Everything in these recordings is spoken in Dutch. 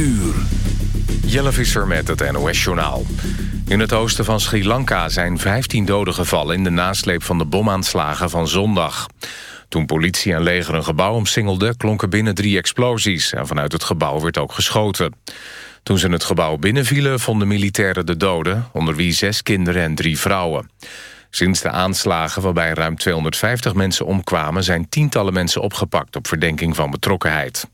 uur. Jelle Visser met het NOS-journaal. In het oosten van Sri Lanka zijn 15 doden gevallen... in de nasleep van de bomaanslagen van zondag. Toen politie en leger een gebouw omsingelden... klonken binnen drie explosies en vanuit het gebouw werd ook geschoten. Toen ze het gebouw binnenvielen vonden militairen de doden... onder wie zes kinderen en drie vrouwen. Sinds de aanslagen waarbij ruim 250 mensen omkwamen... zijn tientallen mensen opgepakt op verdenking van betrokkenheid.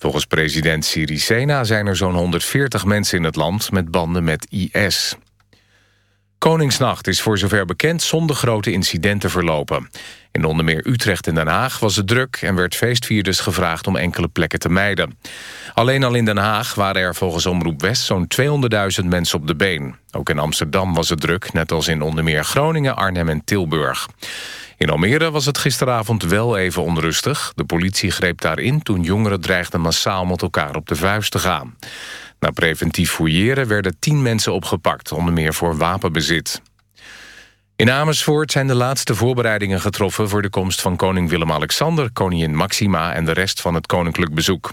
Volgens president Sirisena zijn er zo'n 140 mensen in het land... met banden met IS. Koningsnacht is voor zover bekend zonder grote incidenten verlopen. In onder meer Utrecht en Den Haag was het druk... en werd feestvierders gevraagd om enkele plekken te mijden. Alleen al in Den Haag waren er volgens Omroep West... zo'n 200.000 mensen op de been. Ook in Amsterdam was het druk, net als in onder meer Groningen, Arnhem en Tilburg. In Almere was het gisteravond wel even onrustig. De politie greep daarin toen jongeren dreigden massaal met elkaar op de vuist te gaan. Na preventief fouilleren werden tien mensen opgepakt, onder meer voor wapenbezit. In Amersfoort zijn de laatste voorbereidingen getroffen... voor de komst van koning Willem-Alexander, koningin Maxima... en de rest van het koninklijk bezoek.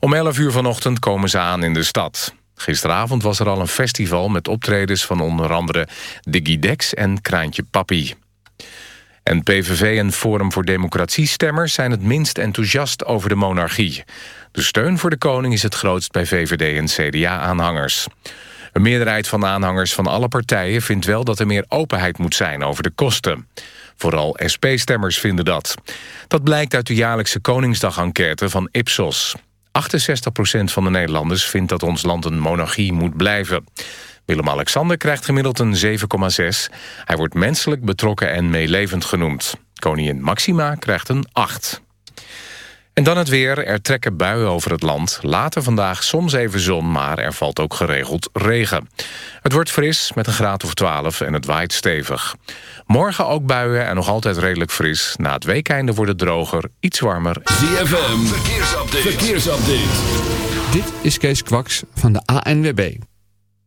Om 11 uur vanochtend komen ze aan in de stad. Gisteravond was er al een festival met optredens van onder andere... de Gidex en Kraantje Papi. En PVV en Forum voor Democratie-stemmers zijn het minst enthousiast over de monarchie. De steun voor de koning is het grootst bij VVD en CDA-aanhangers. Een meerderheid van de aanhangers van alle partijen vindt wel dat er meer openheid moet zijn over de kosten. Vooral SP-stemmers vinden dat. Dat blijkt uit de jaarlijkse Koningsdag-enquête van Ipsos. 68% van de Nederlanders vindt dat ons land een monarchie moet blijven. Willem-Alexander krijgt gemiddeld een 7,6. Hij wordt menselijk betrokken en meelevend genoemd. Koningin Maxima krijgt een 8. En dan het weer. Er trekken buien over het land. Later vandaag soms even zon, maar er valt ook geregeld regen. Het wordt fris met een graad of 12 en het waait stevig. Morgen ook buien en nog altijd redelijk fris. Na het weekeinde wordt het droger, iets warmer. ZFM, verkeersupdate. verkeersupdate. Dit is Kees Kwaks van de ANWB.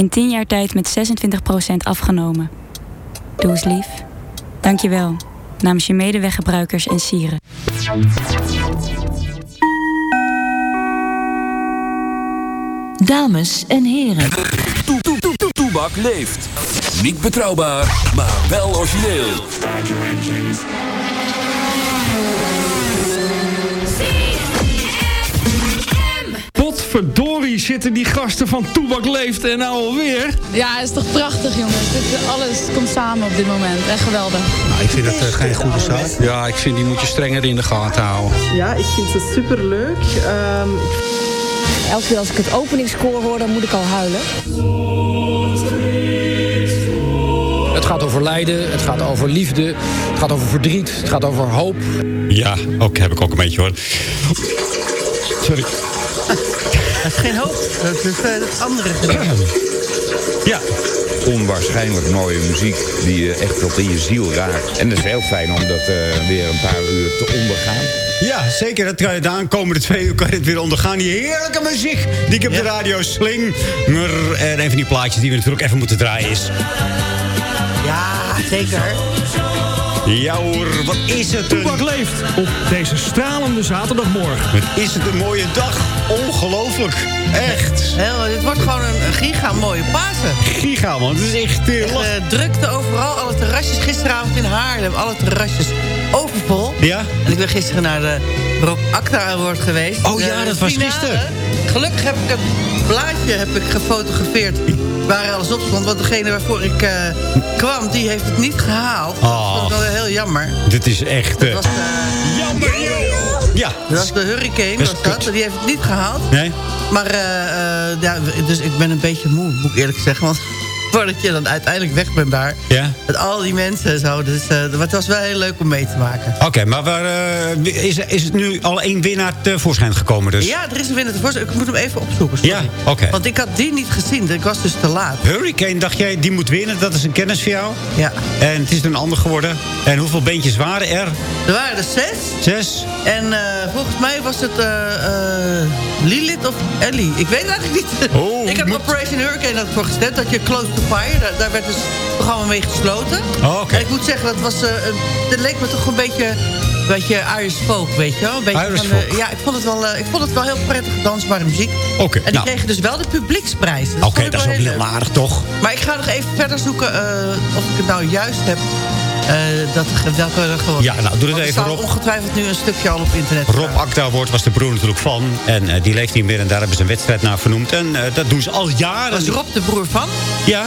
In 10 jaar tijd met 26% afgenomen. Doe eens lief. Dankjewel. Namens je medeweggebruikers en sieren. Dames en heren. Toebak leeft. Niet betrouwbaar, maar wel origineel. Potverdorie zitten die gasten van Toebak leeft en nou alweer. Ja, het is toch prachtig jongens. Dit, alles komt samen op dit moment. Echt geweldig. Nou, ik vind het uh, geen goede zaak. Ja, ik vind die moet je strenger in de gaten houden. Ja, ik vind ze superleuk. Um, Elke keer als ik het openingskoor hoor, dan moet ik al huilen. Het gaat over lijden, het gaat over liefde, het gaat over verdriet, het gaat over hoop. Ja, ook heb ik ook een beetje hoor. Sorry. Dat is geen hoop, dat is uh, het andere Ja. Onwaarschijnlijk mooie muziek die je echt tot in je ziel raakt. En het is heel fijn om dat uh, weer een paar uur te ondergaan. Ja, zeker. Dat kan je de aankomende twee uur kan je het weer ondergaan. Die heerlijke muziek die ik op ja. de radio sling. En een van die plaatjes die we natuurlijk even moeten draaien is... Ja, zeker. Ja hoor, wat is het een... Toebak leeft op deze stralende zaterdagmorgen. Wat is het een mooie dag. Ongelooflijk. Echt. Heel, dit wordt gewoon een giga mooie Pasen. Giga man, het is echt... Uh, echt uh, drukte overal, alle terrasjes. Gisteravond in Haarlem, alle terrasjes overvol. Ja. En ik ben gisteren naar de Rob Acta Award geweest. Oh ja, dat was gisteren. Gelukkig heb ik het blaadje heb ik gefotografeerd waar alles op stond. Want degene waarvoor ik uh, kwam, die heeft het niet gehaald. Oh. Dat is wel heel jammer. Dit is echt... Uh... Was, uh, jammer, joh! Ja. Dat was de hurricane, was dat. Die heeft het niet gehaald. Nee? Maar, ja, dus ik ben een beetje moe, moet ik eerlijk zeggen. Want voordat je dan uiteindelijk weg bent daar. Ja. Met al die mensen en zo. Dus uh, het was wel heel leuk om mee te maken. Oké, okay, maar waar, uh, is, is het nu al één winnaar tevoorschijn gekomen dus? Ja, er is een winnaar tevoorschijn. Ik moet hem even opzoeken, sorry. Ja, oké. Okay. Want ik had die niet gezien. Ik was dus te laat. Hurricane, dacht jij, die moet winnen. Dat is een kennis voor jou. Ja. En het is een ander geworden. En hoeveel beentjes waren er? Er waren er zes. Zes? En uh, volgens mij was het Lilith of Ellie. Ik weet het eigenlijk niet. Oh, ik heb moet... Operation Hurricane dat voor gestemd. Dat je Close to Fire, daar, daar werd dus het programma mee gesloten. Oh, okay. En ik moet zeggen, dat was, uh, dat leek me toch een beetje, een beetje Irish folk, weet je wel? Een beetje Irish van, folk. Uh, ja, ik vond, het wel, uh, ik vond het wel heel prettig dansbare muziek. Oké. Okay, en die nou. kregen dus wel de publieksprijs. Oké, okay, dat is ook heel aardig, toch? Maar ik ga nog even verder zoeken of ik het nou juist heb. Uh, dat, gewoon. Ja, nou, doe het even, Rob. ongetwijfeld nu een stukje al op internet. Rob Acta Award was de broer natuurlijk van. En uh, die leeft niet meer en daar hebben ze een wedstrijd naar vernoemd. En uh, dat doen ze al jaren. Was Rob de broer van? Ja.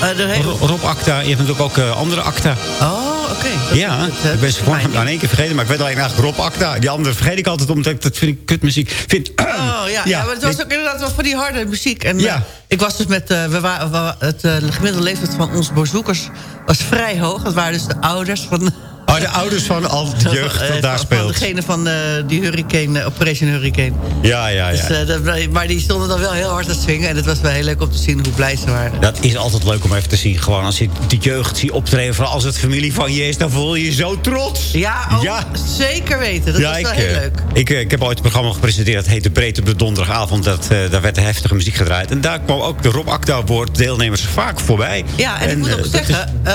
Hele... Rob Acta, je hebt natuurlijk ook andere Acta. Oh, oké. Ja, ik ben ze gewoon aan één keer vergeten. Maar ik weet alleen eigenlijk Rob Acta. Die andere vergeet ik altijd omdat ik dat vind ik kutmuziek. Vind, oh, ja, ja. ja, maar het was ook inderdaad wel voor die harde muziek. En ja. ik was dus met, we waren, het uh, gemiddelde leeftijd van onze bezoekers was vrij hoog. Dat waren dus de ouders van... Oh, de ouders van al de jeugd dat daar speelt. Van degene van uh, die Hurricane, Operation Hurricane. Ja, ja, ja. Dus, dat, maar die stonden dan wel heel hard te swingen. En het was wel heel leuk om te zien hoe blij ze waren. Dat is altijd leuk om even te zien. Gewoon als je de jeugd ziet optreden. Vooral als het familie van je is, dan voel je je zo trots. Ja, oh, ja. zeker weten. Dat ja, is wel ik, heel leuk. Ik, ik heb ooit een programma gepresenteerd. Dat heette Breed op de donderdagavond. Dat, daar werd heftige muziek gedraaid. En daar kwam ook de Rob Acta Award deelnemers vaak voorbij. Ja, en, en ik moet ook zeggen. Is...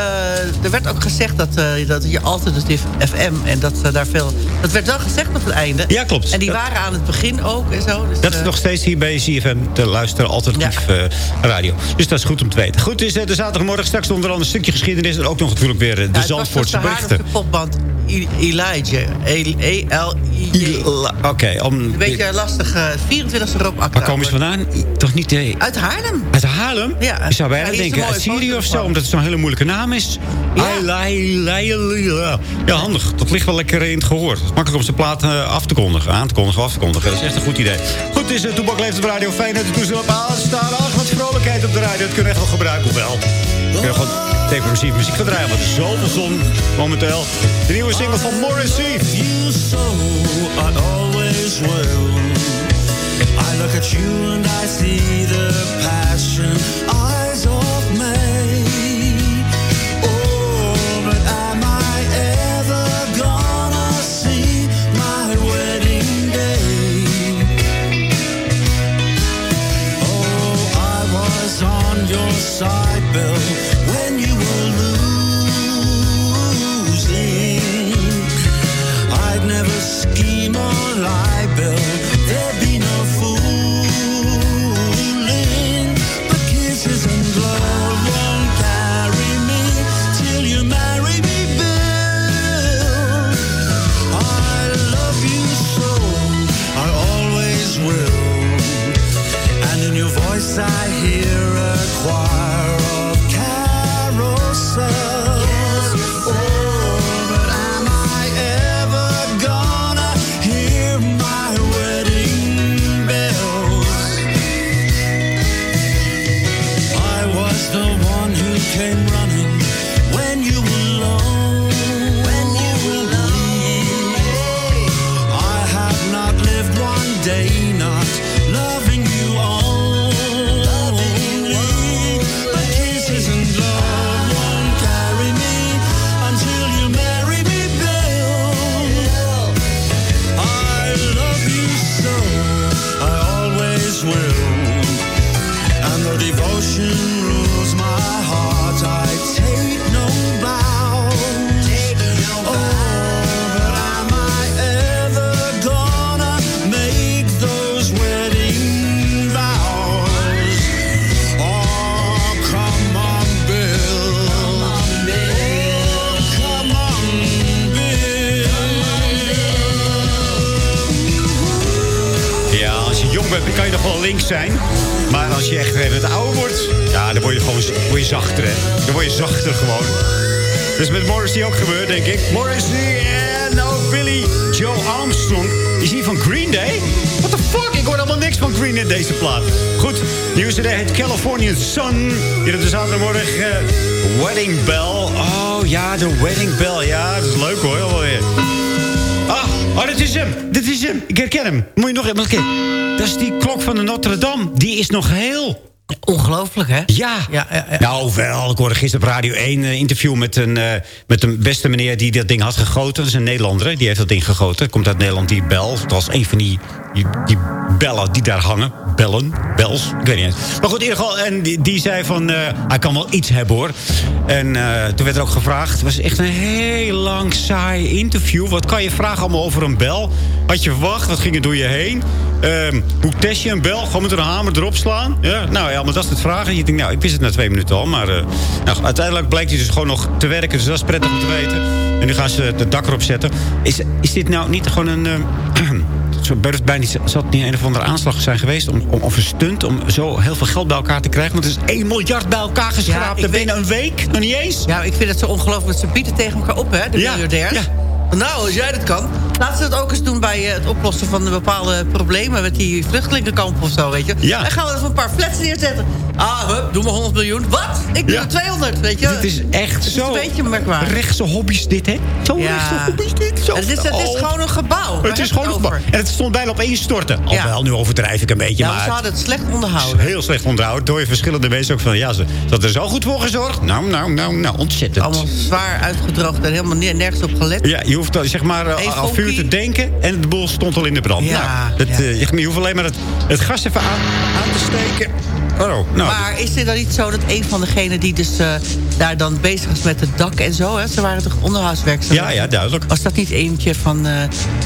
er werd ook gezegd dat, dat je alternatief FM en dat uh, daar veel... Dat werd wel gezegd op het einde. Ja, klopt. En die dat, waren aan het begin ook en zo. Dus, dat is uh, nog steeds hier bij CFM te luisteren. Alternatief ja. uh, radio. Dus dat is goed om te weten. Goed, is de zaterdagmorgen straks onder andere een stukje geschiedenis. En ook nog natuurlijk weer de ja, Zandvoortse berichten. de popband Elijah. E-L-I-J. Oké. Een beetje lastig. 24 e Rob Acta. Waar komen ze vandaan? Toch niet... Uit Haarlem. Uit Haarlem? Ja. Je zou bijna denken uit Syrië of zo. Omdat het zo'n hele moeilijke naam is. Ja. Handig. Dat ligt wel lekker in het gehoor. Het is makkelijk om zijn plaat uh, af te kondigen. Aan te kondigen, af te kondigen. Dat is echt een goed idee. Goed, is uh, Toebak leeft op de radio. Fijn dat u toestel op aanstaan. Ach, wat vrolijkheid op de radio. Dat kunnen we echt wel gebruiken. Hoewel. We kunnen gewoon depressief muziek gaan draaien. Want zoveel zon momenteel. De nieuwe single van Morrissey. You so I always will. I look at you and I see the passion. Dan kan je nog wel links zijn. Maar als je echt even het ouder wordt... Ja, dan word je gewoon word je zachter, hè. Dan word je zachter gewoon. Dus met Morrissey ook gebeurd, denk ik. Morrissey en ook Billy Joe Armstrong. Is hij van Green Day? What the fuck? Ik hoor helemaal niks van Green Day in deze plaat. Goed, nieuws CD heet Californian Sun. Hier op de zaterdagmorgen eh, Wedding Bell. Oh ja, de Wedding Bell. Ja, dat is leuk hoor. Ah, oh, dit is hem. Dit is hem. Ik herken hem. Moet je nog even kijken. Dat is die klok van de Notre Dame. Die is nog heel. Ongelooflijk, hè? Ja. Ja, ja, ja. Nou, wel. Ik hoorde gisteren op Radio 1 een interview met een, eh, met een beste meneer die dat ding had gegoten. Dat is een Nederlander, hè. die heeft dat ding gegoten. Komt uit Nederland, die bel. Het was een van die, die, die bellen die daar hangen. Bellen, bels, ik weet niet eens. Maar goed, in ieder geval, en die, die zei van, eh, hij kan wel iets hebben hoor. En eh, toen werd er ook gevraagd, het was echt een heel lang saai interview. Wat kan je vragen allemaal over een bel? Had je verwacht, wat ging er door je heen? Ehm, hoe test je een bel? Gewoon met een hamer erop slaan? Ja, nou ja, maar dat is het vragen. Je denkt, nou, ik wist het na twee minuten al. Maar eh, nou, uiteindelijk blijkt hij dus gewoon nog te werken. Dus dat is prettig om te weten. En nu gaan ze het dak erop zetten. Is, is dit nou niet gewoon een... Burst bijna niet, zal het niet een of andere aanslag zijn geweest... Om, om, of een stunt om zo heel veel geld bij elkaar te krijgen? Want het is 1 miljard bij elkaar geschraapt. en binnen een week, nog niet eens. Ja, ik vind het zo ongelooflijk dat ze bieden tegen elkaar op, hè, de Ja, miljardairs. ja. Nou, als jij dat kan. Laten ze dat ook eens doen bij eh, het oplossen van de bepaalde problemen... met die vluchtelingenkamp of zo, weet je. Ja. Dan gaan we even een paar flats neerzetten. Ah, hup, doe maar 100 miljoen. Wat? Ik doe Ja. er 200, weet je. Dit is echt Het is zo een beetje merkwaardig. rechtse hobby's dit, hè? Zo rechtse hobby's dit. Zo. Het is, het is Oh. gewoon een gebouw. Het is gewoon een gebouw. En het stond bijna op instorten. Ja. Alhoewel, nu overdrijf ik een beetje. Ja, maar maar ze hadden het slecht onderhouden. heel slecht onderhouden. Door je verschillende mensen ook van... Ja, ze hadden er zo goed voor gezorgd. Nou, nou, nou, nou, ontzettend. Allemaal zwaar uitgedroogd en helemaal ne- nergens op gelet. Ja, hoeft al, zeg maar eh, al vuur te denken en de boel stond al in de brand. Ja, nou, dat, ja. eh, je, hoeft alleen maar het, het gas even aan, aan te steken. Oh, nou, maar is het dan niet zo dat een van degenen die dus eh, daar dan bezig is met het dak en zo... Hè, ze waren toch onderhoudswerkzaamheden? Ja, ja, duidelijk. Was dat niet eentje van, eh,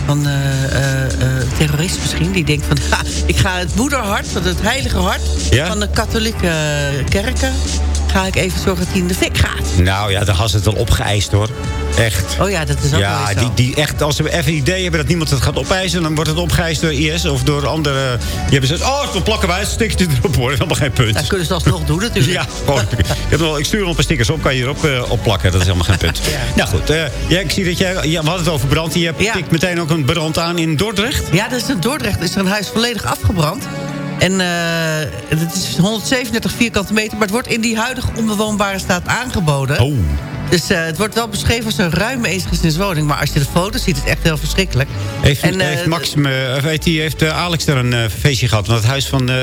van eh, eh, eh, terrorist misschien? Die denkt van, ha, ik ga het moederhart, van het heilige hart... Ja? van de katholieke kerken... ga ik even zorgen dat hij in de fik gaat. nou ja, dan had ze het al opgeëist hoor. Echt. Oh ja, dat is ook wel Ja, die, die echt, als ze even een idee hebben dat niemand het gaat opeisen... dan wordt het opgeëist door IS of door andere... Die hebben gezegd, oh, dan plakken wij het stikje erop hoor. Helemaal geen punt. Dat kunnen ze alsnog doen natuurlijk. Ja, gewoon. ik, wel, ik stuur nog een paar stickers op, kan je erop eh, opplakken. Dat is helemaal geen punt. Nou goed, eh, ja, ik zie dat jij... Ja, we hadden het over brand. Je hebt tikt meteen ook een brand aan in Dordrecht. Ja, dat is in Dordrecht is er een huis volledig afgebrand. En eh, het is 137 vierkante meter, maar het wordt in die huidige onbewoonbare staat aangeboden. Oh. Dus eh, het wordt wel beschreven als een ruime eensgezinswoning. Maar als je de foto's ziet, is het echt heel verschrikkelijk. Heeft, En, eh, heeft Max, weet die, heeft eh, Alex er een eh, feestje gehad? Want het huis van, eh,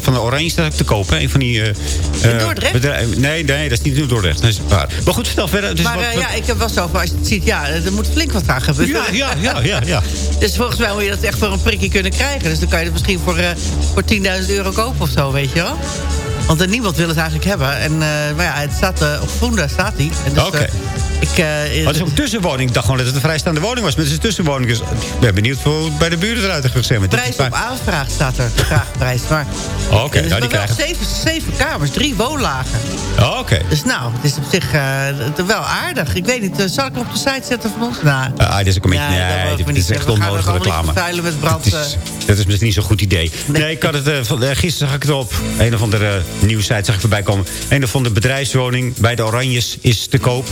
van de Oranje staat te kopen. Een van die... eh, eh, Dordrecht? nee, nee, dat is niet in Dordrecht. Dat is waar. Maar goed, vertel verder. Dus maar wat- eh, wat- ja, ik heb wel zo van, als je het ziet, ja, er moet flink wat aan gebeuren. Ja, ja, ja, ja, ja. Dus volgens mij moet je dat echt voor een prikje kunnen krijgen. Dus dan kan je het misschien voor, eh, voor 10.000 euro kopen of zo, weet je wel. Want niemand wil het eigenlijk hebben. En, eh, maar ja, het staat eh, op Groenda staat hij. Dus, Oké. eh, ik, eh, het is ook een tussenwoning. Ik dacht gewoon dat het een vrijstaande woning was. Maar het is een tussenwoning. Dus ik ben benieuwd hoe het bij de buren eruit heeft. Want dit prijs op aanvraag staat er. Vraagprijs. Maar Oké, er is nou, die krijgen... zeven, zeven kamers, drie woonlagen. Oké. Dus nou, het is op zich eh, wel aardig. Ik weet niet, eh, zal ik hem op de site zetten van ons? Nou, Ah, dit is een. Ja, dat nee, dit is echt onnodige niet reclame. vervuilen met brand, Dat is, dat is misschien niet zo'n goed idee. Nee, ik had het... van, gisteren zag ik het op een of andere nieuwsite zag ik voorbij komen. Een of andere bedrijfswoning bij de Oranjes is te koop.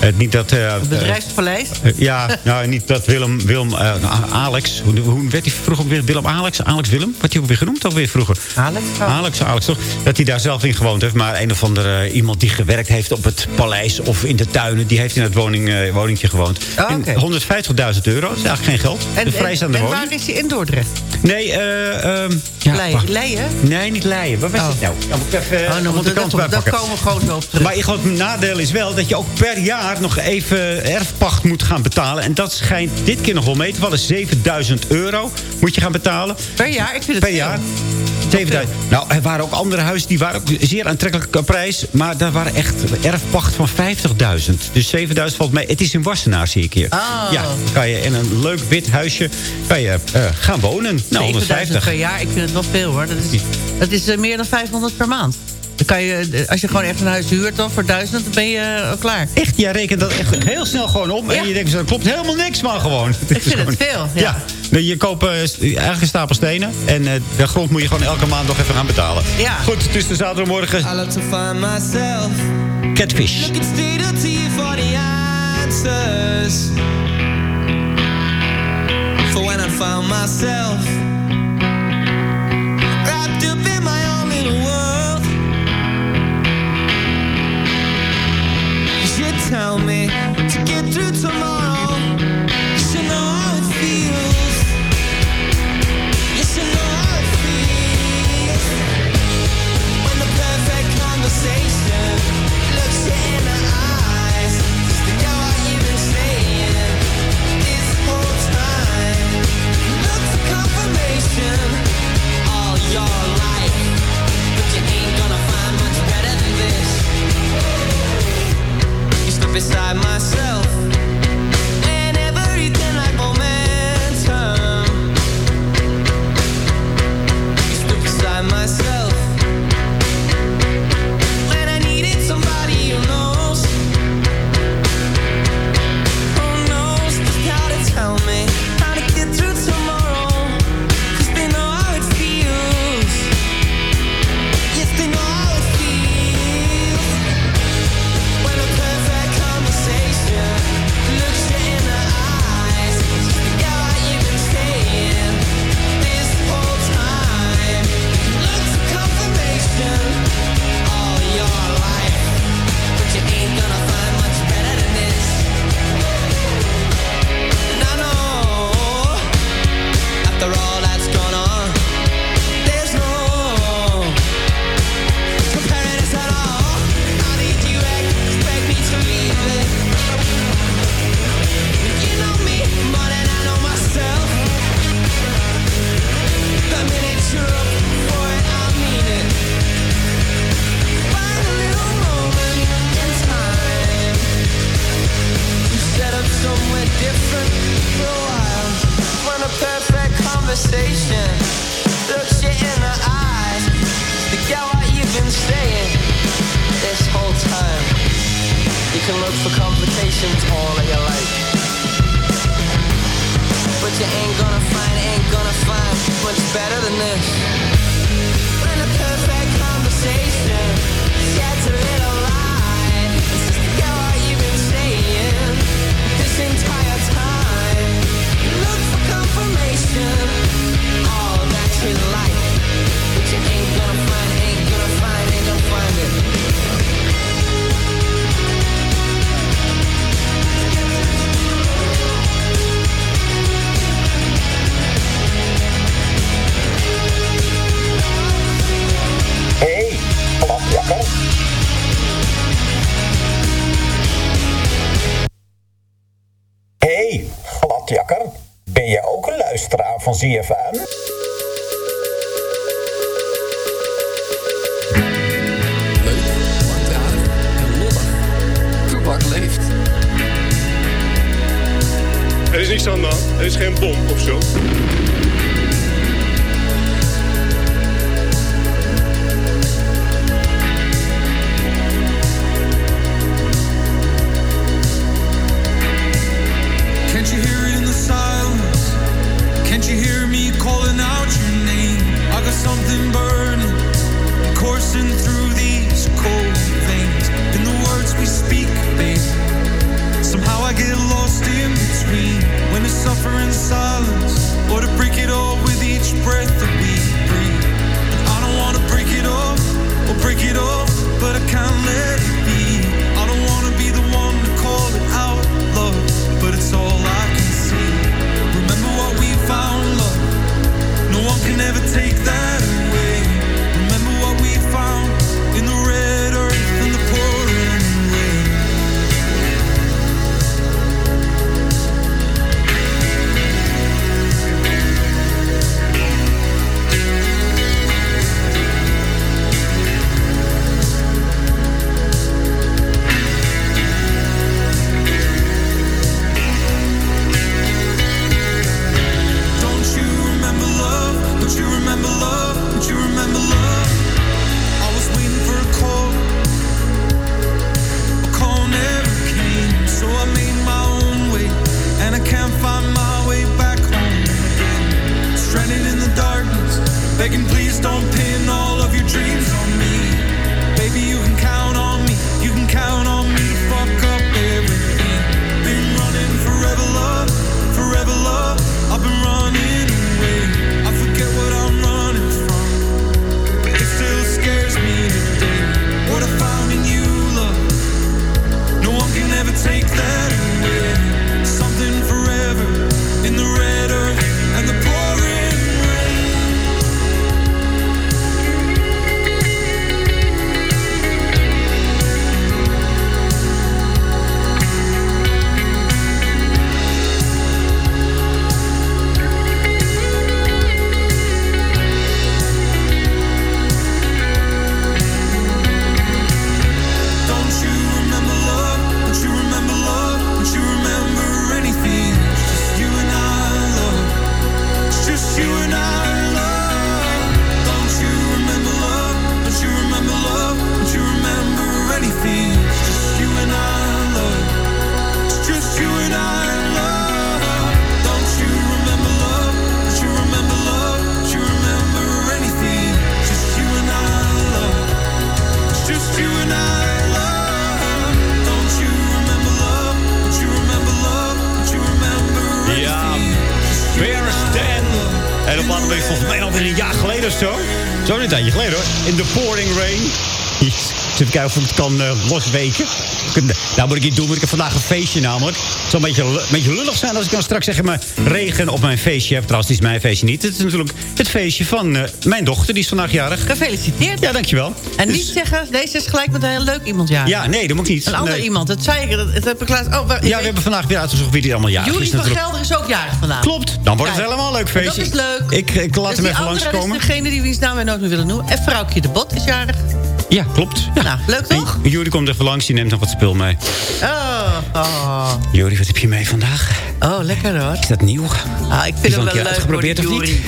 Eh, niet dat... eh, Het bedrijfspaleis. eh, ja, nou, niet dat Willem, Willem eh, Alex... Hoe, hoe werd hij vroeger weer? Willem Alex? Alex Willem? Wat hij ook weer genoemd alweer vroeger? Alex? Alex, Alex toch? Dat hij daar zelf in gewoond heeft. Maar een of andere iemand die gewerkt heeft op het paleis of in de tuinen... die heeft in het woning, woningje gewoond. Oh, oké. 150.000 euro, dat is eigenlijk geen geld. En, de vrijstaande en woning. waar is hij in Dordrecht? Nee, eh... ehm, ja, Leien? Nee, niet Leien. Waar was het nou? Dan moet ik even Oh, de dat- komen we gewoon op terug. Maar ik het nadeel is wel dat je ook per jaar nog even erfpacht moet gaan betalen. En dat schijnt dit keer nog wel mee te vallen. 7000 euro moet je gaan betalen. Per jaar? Ik vind het Per veel. jaar. 7000. Nou, er waren ook andere huizen die waren ook zeer aantrekkelijke prijs. Maar daar waren echt erfpacht van 50.000. Dus 7000 valt mee. Het is in Wassenaar, zie ik hier. Oh. Ja, kan je in een leuk wit huisje kan je, eh, gaan wonen. Nou, 7000 150. per jaar, ik vind het wel veel hoor. Dat is, dat is eh, meer dan 500 per maand. Dan kan je, eh, als je gewoon echt een huis huurt dan voor 1000, dan ben je eh, klaar. Echt, jij rekent dat echt heel snel gewoon om. En je denkt, er klopt helemaal niks van gewoon. Ik vind het veel, ja. Je koopt eigenlijk een stapel stenen. En eh, de grond moet je gewoon elke maand nog even gaan betalen. Ja. Goed, het is de zaterdagmorgen. I like to find myself Catfish. looking straight up to you for the answers. For when I found myself wrapped up in my tell me to get through tomorrow. Can look for complications all that you like. But you ain't gonna find, ain't gonna find much better than this. When a perfect conversation sheds a little van ZFM? Leeft. Er is niks aan de hand. Er is geen bom of zo. Een tijdje geleden hoor. In the pouring rain. Even kijken of ik het kan eh, losweken. Nou moet ik niet doen, want ik heb vandaag een feestje namelijk. Het zal een beetje, een beetje lullig zijn als ik dan straks zeg maar regen op mijn feestje heb. Trouwens, het is mijn feestje niet. Het is natuurlijk het feestje van eh, mijn dochter, die is vandaag jarig. Gefeliciteerd. Ja, dankjewel. En Dus- niet zeggen, deze is gelijk met een heel leuk iemand ja. Ja, nee, dat moet ik niet. Een ander Nee. iemand, dat zei ik. Dat, dat heb ik laatst... Oh, waar- Ja, we hebben vandaag weer uitgezocht wie die allemaal jarig Jury is van natuurlijk. Gelder is ook jarig vandaag. Klopt, dan wordt het helemaal een leuk feestje. Dat is leuk. Ik, ik laat Dus hem die even andere langskomen. is degene die wiens naam wij nooit meer willen noemen. En vrouwtje de Bot is jarig. Ja, klopt. Ja. Nou, leuk toch? En Jury komt even langs, die neemt nog wat spul mee. Oh, oh. Jury, wat heb je mee vandaag? Oh, lekker hoor. Is dat nieuw? Ah, ik vind een wel leuk die of niet?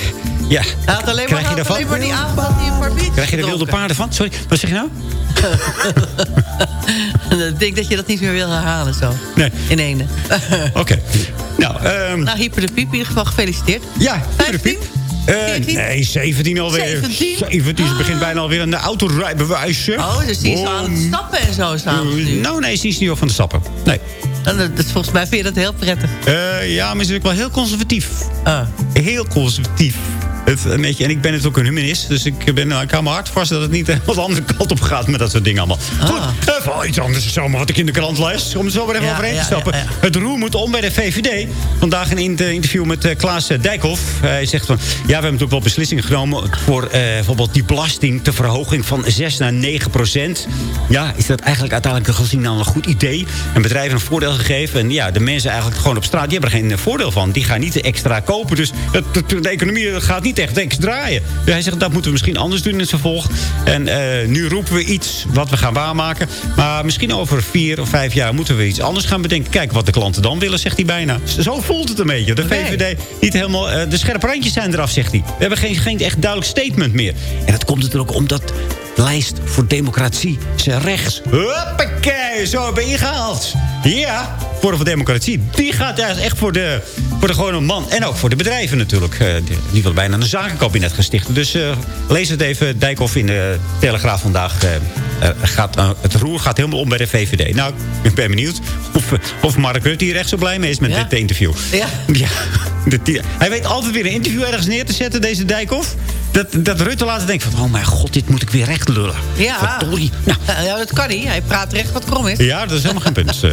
Ja. Hij had alleen maar, Krijg je alleen maar die had hij een paar biertjes Krijg je de wilde paarden van? Sorry, wat zeg je nou? Ik denk dat je dat niet meer wil herhalen zo. Nee. In ene. Oké. Nou, ehm nou, Hyper de Piep in ieder geval gefeliciteerd. ja, 15? eh, 14? nee, 17 alweer. 17? 17, ze begint bijna alweer een autorijbewijs. zeg. Oh, dus die is al aan het stappen en zo samen. Eh, Nou, nee, ze is niet al van de stappen. Nee. Is volgens mij vind je dat heel prettig. Eh, ja, maar ze is ook wel heel conservatief. Ah. Heel conservatief. Het, een beetje, en ik ben natuurlijk een humanist, dus ik, ben, ik hou me hard vast dat het niet helemaal de andere kant op gaat met dat soort dingen allemaal. Goed, even iets anders zomaar wat ik in de krant lees. Om er zo maar even Ja, overheen te stappen. ja. Het roer moet om bij de VVD. Vandaag een in- interview met eh, Klaas eh, Dijkhoff. Hij zegt van, ja, we hebben natuurlijk wel beslissingen genomen... voor eh, bijvoorbeeld die belasting, de verhoging van 6 naar 9 procent. Ja, is dat eigenlijk uiteindelijk gezien dan een goed idee? En bedrijven een voordeel gegeven. En ja, de mensen eigenlijk gewoon op straat, die hebben er geen eh, voordeel van. Die gaan niet extra kopen. Dus het- het- de economie gaat niet extra draaien. Dus hij zegt, dat moeten we misschien anders doen in het vervolg. En eh, nu roepen we iets wat we gaan waarmaken. Maar misschien over vier of vijf jaar moeten we iets anders gaan bedenken. Kijk wat de klanten dan willen, zegt hij bijna. Zo voelt het een beetje. De. VVD niet helemaal... eh, de scherpe randjes zijn eraf, zegt hij. We hebben geen, geen echt duidelijk statement meer. En dat komt natuurlijk omdat lijst voor democratie zijn rechts. Hoppakee, zo ben je gehaald. Ja, Forum voor Democratie. Die gaat juist echt voor de, voor de gewone man. En ook voor de bedrijven natuurlijk. Eh, die, wil bijna een zakenkabinet gaan stichten. Dus eh, lees het even. Dijkhoff in de Telegraaf vandaag. eh, gaat, het roer gaat helemaal om bij de VVD. Nou, ik ben benieuwd of, of Mark Rutte hier echt zo blij mee is met Ja. dit interview. Ja. Ja, hij weet altijd weer een interview ergens neer te zetten, deze Dijkhoff. Dat, dat Rutte later denkt van, oh mijn god, dit moet ik weer recht lullen. Ja. Verdorie. Nou, Ja, dat kan niet. Hij praat recht wat krom is. ja, dat is helemaal geen punt. Eh,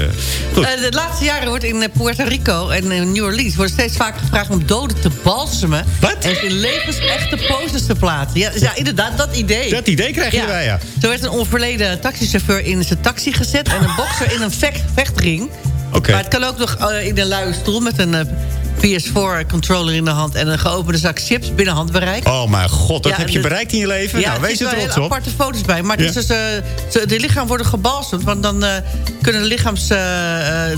goed. Eh, de laatste jaren wordt in eh, Puerto Rico en in New Orleans... wordt steeds vaker gevraagd om doden te balsemen... Wat? en in levensechte posters te plaatsen. Ja, ja inderdaad, dat idee. Dat idee krijg je erbij, ja. Zo werd een onverleden taxichauffeur in zijn taxi gezet... en een bokser in een vecht, vechtring. Oké. Maar het kan ook nog in een luie stoel... met een PS4-controller in de hand... en een geopende zak chips binnen handbereik. Oh mijn god, dat Ja, heb je dit- bereikt in je leven? nou, er wees er trots op. aparte foto's bij. Maar Ja. dus, eh, de lichaam worden gebalsemd. Want dan eh, kunnen de lichaams, eh,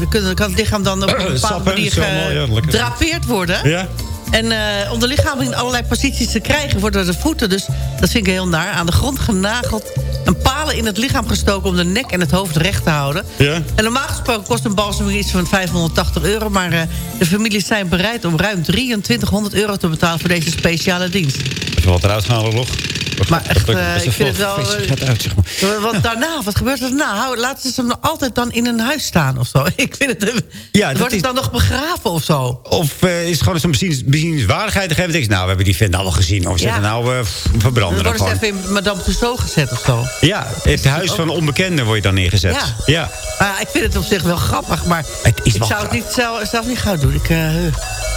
kunnen, kan het lichaam dan op een bepaalde manier ja, gedrapeerd worden. Ja? En eh, om de lichaam in allerlei posities te krijgen... worden de voeten, dus dat vind ik heel naar... aan de grond genageld en palen in het lichaam gestoken... om de nek en het hoofd recht te houden. Ja. En normaal gesproken kost een balseming iets van 580 euro... maar eh, de families zijn bereid om ruim 2300 euro te betalen... voor deze speciale dienst. Even wat eruit halen, Maar echt, eh, is ik vind het wel eh, gaat uit, zeg maar. Want daarna, wat gebeurt er daarna? Hou- Laten ze hem altijd dan in een huis staan of zo. Ik vind het... Ja, Ja, wordt het dan nog begraven of zo? Of eh, is het gewoon een beziens- bezienswaardigheid te geven? Denk je, nou, we hebben die vent nou wel gezien. Of Ja. nou eh, pff, verbranden. Dan worden ze even in Madame Tussauds gezet of zo. Ja, het huis van onbekenden word je dan neergezet. Ja. ja. Ik vind het op zich wel grappig, maar Het is ik zou het niet zelf, zelf niet gauw doen. Ik, eh,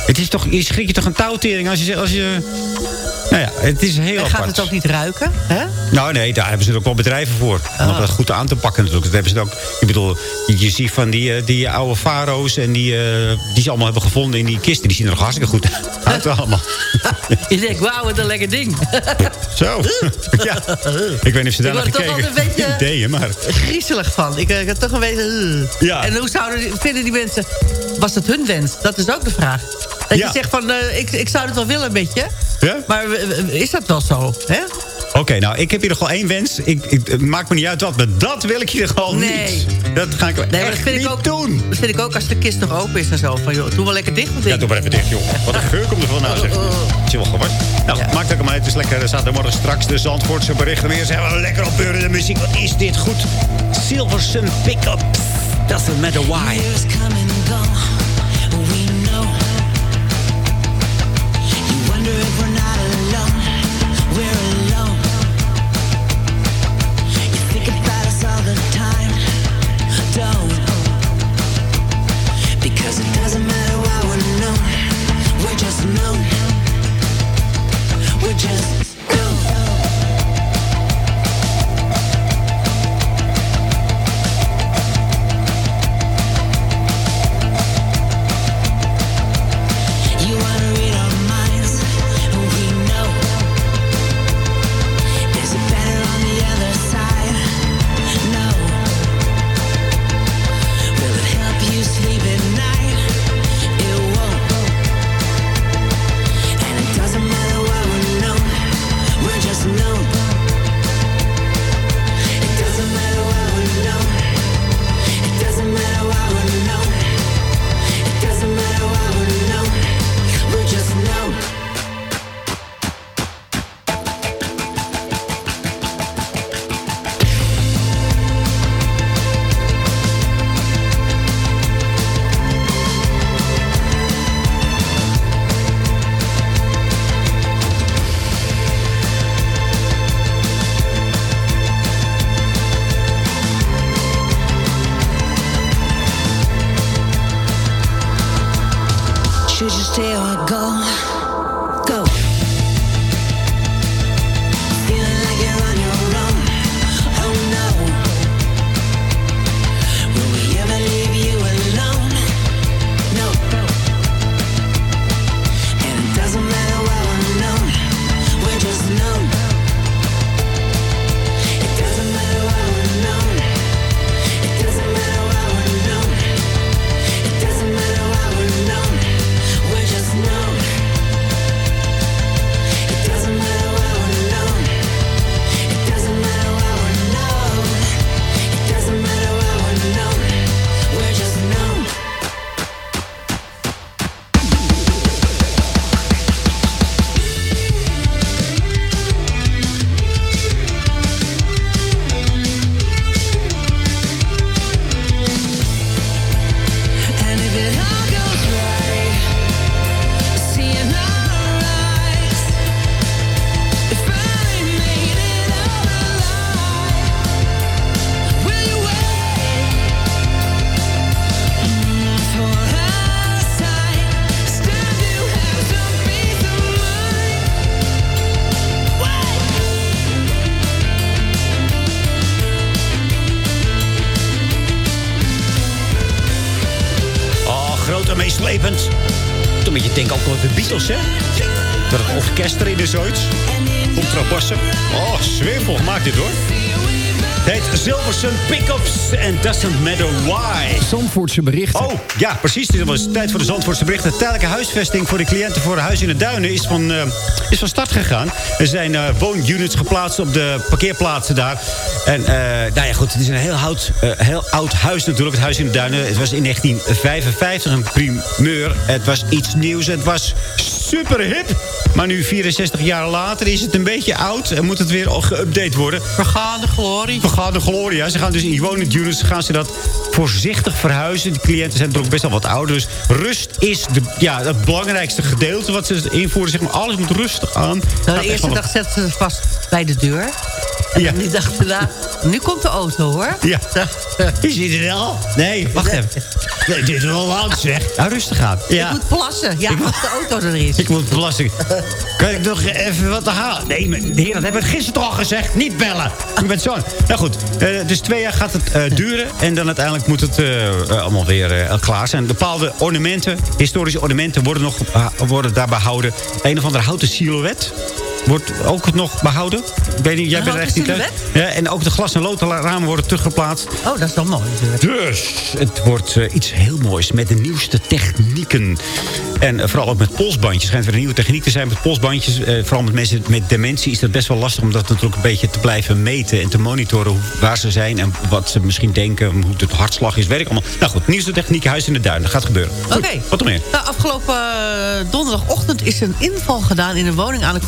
Het is toch, je schrik je toch een touwtering als je... Als je nou ja, het is heel en apart. gaat het ook niet ruiken? Hè? Nou nee, daar hebben ze ook wel bedrijven voor. Om Ah. dat goed aan te pakken natuurlijk. Dat hebben ze ook, ik bedoel, je, ziet van die, eh, die oude farao's... en die, eh, die ze allemaal hebben gevonden in die kisten... die zien er nog hartstikke goed uit allemaal. Je denkt, wauw, wat een lekker ding. Zo. ja. Ik weet niet of ze daar Ik naar word er toch gekeken altijd een beetje- ideeën, maar... Griezelig van. Ik, eh, ik heb toch een beetje... Ja. En hoe zouden die, vinden die mensen... Was het hun wens? Dat is ook de vraag. Dat Ja. je zegt van, eh, ik, ik zou het wel willen met je. Ja? Maar eh, is dat wel zo? Hè? Oké, nou, ik heb hier nog wel één wens. Ik, ik, het maakt me niet uit wat, maar dat wil ik hier gewoon Nee. niet. Dat ga ik Nee, maar echt dat vind niet ik ook, doen. Dat vind ik ook als de kist nog open is en zo. Van, joh, doe wel lekker dicht. Ja, doe maar even dicht, joh. Wat een geur komt er van nou, zeg. Het is wel geword. Nou, maakt ook maar uit. Het is lekker zaterdagmorgen straks de Zandvoortse berichten weer. Ze hebben lekker op beurende muziek. Wat is dit goed? Silversun Pickup. Doesn't matter why. And Doesn't Matter Why. Zandvoortse berichten. Oh, ja, precies. Dit was tijd voor de Zandvoortse berichten. De tijdelijke huisvesting voor de cliënten voor Huis in de Duinen is van, eh, is van start gegaan. Er zijn eh, woonunits geplaatst op de parkeerplaatsen daar. En eh, nou ja, goed, het is een heel oud, heel oud huis natuurlijk, het Huis in de Duinen. Het was in 1955 een primeur. Het was iets nieuws, het was super hip. Maar nu, 64 jaar later, is het een beetje oud en moet het weer geüpdate worden. Vergaande glorie. Vergaande glorie, ja. Ze gaan dus in woningunits gaan ze dat voorzichtig verhuizen. De cliënten zijn ook best wel wat ouder. Dus rust is de, ja, het belangrijkste gedeelte wat ze invoeren. Zeg maar, alles moet rustig aan. Nou, de eerste dag zetten ze het vast bij de deur. En Ja. die dag daarna, nu komt de auto hoor. Ja. Is dit er al? Nee, wacht even. Nee, dit is wel lang zeg. Nou, rustig aan. Ja. Ik moet plassen. Ja, als de auto er is. Ik moet belasting. Kan ik nog even wat halen? Nee, heer, dat hebben we gisteren toch al gezegd. Niet bellen. U bent zo. Nou goed, eh, dus twee jaar gaat het eh, duren. En dan uiteindelijk moet het eh, allemaal weer klaar zijn. Bepaalde ornamenten, historische ornamenten, worden, nog, worden daar behouden. Een of andere houten silhouet wordt ook nog behouden. Ik weet niet, jij bent er echt niet. Ja, en ook de glas- en loodramen worden teruggeplaatst. Oh, dat is wel mooi. Dus het wordt eh, iets heel moois met de nieuwste technieken. En eh, vooral ook met polsbandjes. schijnt weer een nieuwe techniek te zijn met polsbandjes. Eh, vooral met mensen met dementie is dat best wel lastig... om dat natuurlijk een beetje te blijven meten en te monitoren... Hoe, waar ze zijn en wat ze misschien denken... hoe het hartslag is, weet ik allemaal. Nou goed, nieuwste techniek, Huis in de Duin. Dat gaat gebeuren. Oké. Wat nog meer? Nou, afgelopen donderdagochtend is een inval gedaan... in een woning aan de